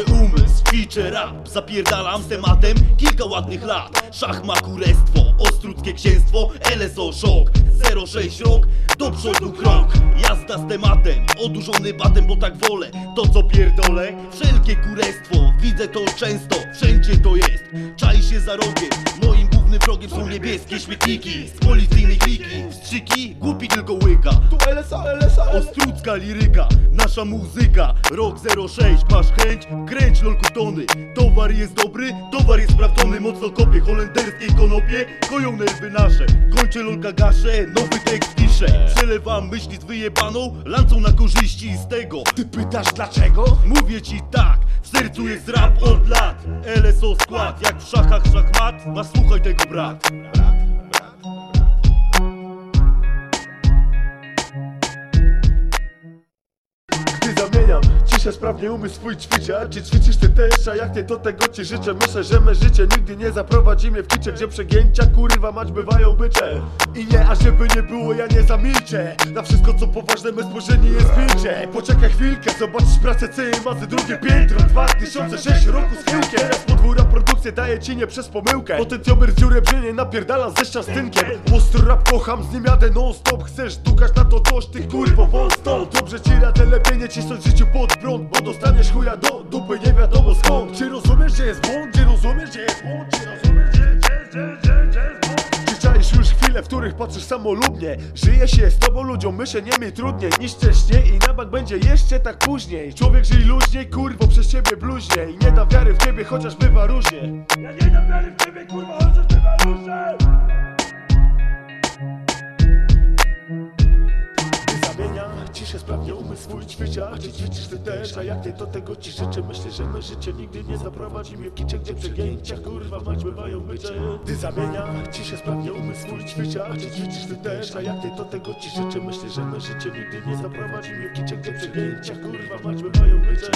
ćwiczę umysł, ćwiczę rap. Zapierdalam z tematem kilka ładnych lat. Szachma kurestwo, ostruckie księstwo LSO szok, 06 rok Do przodu krok, jazda z tematem Odurzony batem, bo tak wolę. To co pierdolę, wszelkie kurestwo. Widzę to często, wszędzie to jest. Czai się za rogiem Moim głównym wrogiem są niebieskie śmietniki. Z policyjnej kliki, wstrzyki Głupi tylko łyka. Tu LSA, LSA, Ostrucka liryka, nasza muzyka. Rok 06, masz chęć? Kręć lolku tony. Towar jest dobry, towar jest sprawdzony. Mocno kopie, holenderskie konopie Koją nerwy nasze, kończę lolka gaszę Nowy tekst piszę, przelewam myśli z wyjebaną Lancą na korzyści z tego. Ty pytasz dlaczego? Mówię ci tak, w sercu jest rap od lat. LSO skład, jak w szachach szachmat. Masz słuchaj tego brat ciszę sprawnie umysł swój ćwicza Czy ćwiczysz ty też, a jak nie to tego ci życzę. Myślę, że me życie nigdy nie zaprowadzi mnie w kicze Gdzie przegięcia kurwa mać bywają bycze. I nie, a żeby nie było ja nie zamilczę. Na wszystko co poważne me spojrzenie jest wilcze Poczekaj chwilkę, zobaczysz pracę CMA drugie piętro. 2006 roku z chyłkiem Teraz podwójna produkcja daje ci nie przez pomyłkę. Potencjomer z dziurę brzenie napierdalam ze szczastynkiem. Ostro rap kocham, z nim jadę non stop Chcesz dukać na to coś, ty kurwo wąs Dobrze ci radę, lepiej nie cisnąć życiu pod prąd Bo dostaniesz chuja do dupy, nie wiadomo skąd. Czy rozumiesz, że jest błąd? Czy rozumiesz, że jest błąd? Czy rozumiesz, że, że, że, że, że jest błąd? Czy już chwile, w których patrzysz samolubnie. Żyje się z tobą ludziom, myślę nie mi trudniej. Niż wcześniej I na bank będzie jeszcze tak później. Człowiek żyj luźniej, kurwo przez ciebie bluźnie. I nie da wiary w ciebie, chociaż bywa różnie. Ja nie dam wiary w ciebie, kurwa, chociaż bywa różnie sprawnie umysł swój ćwicza Czy ćwiczysz ty też, a jak nie to tego ci życzę. Myślę, że me życie nigdy nie zaprowadzi mnie w kicze Gdzie przegięcia kurwa mać bywają bycze Gdy zamienia ciszę sprawnie umysł swój ćwicza Czy ćwiczysz ty też, a jak nie to tego ci życzę. Myślę, że me życie nigdy nie zaprowadzi mnie w kicze Gdzie przegięcia kurwa mać bywają bycze